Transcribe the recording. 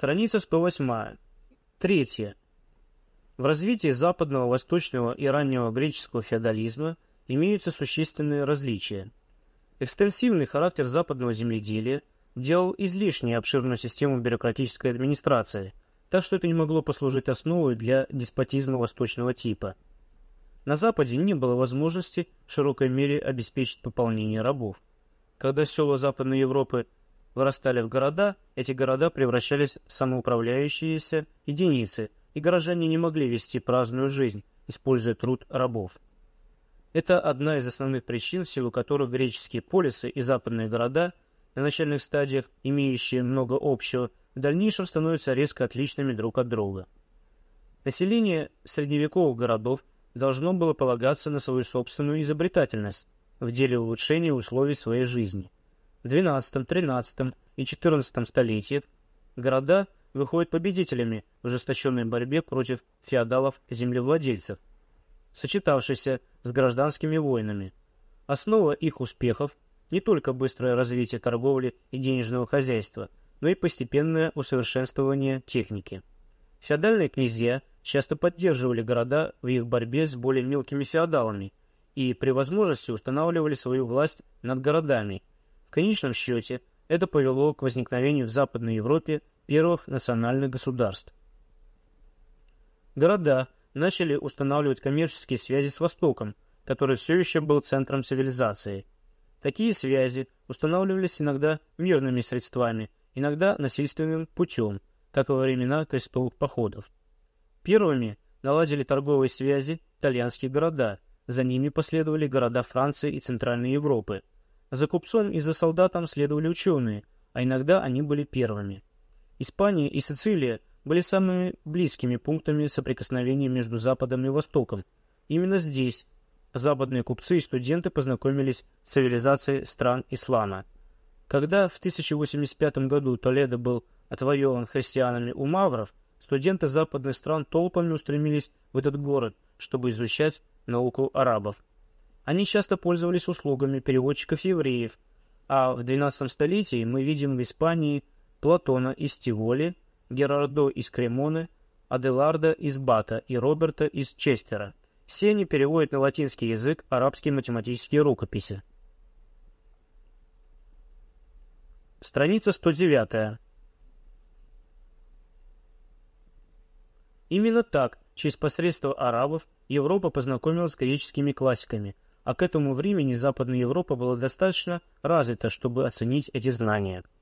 Страница 108. Третье. В развитии западного, восточного и раннего греческого феодализма имеются существенные различия. Экстенсивный характер западного земледелия делал излишне обширную систему бюрократической администрации, так что это не могло послужить основой для деспотизма восточного типа. На Западе не было возможности в широкой мере обеспечить пополнение рабов. Когда села Западной Европы вырастали в города, эти города превращались в самоуправляющиеся единицы, и горожане не могли вести праздную жизнь, используя труд рабов. Это одна из основных причин, в силу которых греческие полисы и западные города, на начальных стадиях имеющие много общего, в дальнейшем становятся резко отличными друг от друга. Население средневековых городов должно было полагаться на свою собственную изобретательность в деле улучшения условий своей жизни. В XII, XIII и XIV столетиях города выходят победителями в ожесточенной борьбе против феодалов-землевладельцев, сочетавшейся с гражданскими войнами. Основа их успехов не только быстрое развитие торговли и денежного хозяйства, но и постепенное усовершенствование техники. Феодальные князья часто поддерживали города в их борьбе с более мелкими феодалами и при возможности устанавливали свою власть над городами. В конечном счете это повело к возникновению в Западной Европе первых национальных государств. Города – начали устанавливать коммерческие связи с Востоком, который все еще был центром цивилизации. Такие связи устанавливались иногда мирными средствами, иногда насильственным путем, как во времена крестовых походов. Первыми наладили торговые связи итальянские города, за ними последовали города Франции и Центральной Европы. За купцом и за солдатом следовали ученые, а иногда они были первыми. Испания и Сицилия были самыми близкими пунктами соприкосновения между Западом и Востоком. Именно здесь западные купцы и студенты познакомились с цивилизацией стран ислама. Когда в 1085 году Толедо был отвоеван христианами у мавров, студенты западных стран толпами устремились в этот город, чтобы изучать науку арабов. Они часто пользовались услугами переводчиков-евреев, а в XII столетии мы видим в Испании Платона из Тиволи, Герардо из Кремоны, Аделарда из Бата и Роберта из Честера. Все они переводят на латинский язык арабские математические рукописи. Страница 109. Именно так, через посредство арабов, Европа познакомилась с греческими классиками, а к этому времени Западная Европа была достаточно развита, чтобы оценить эти знания –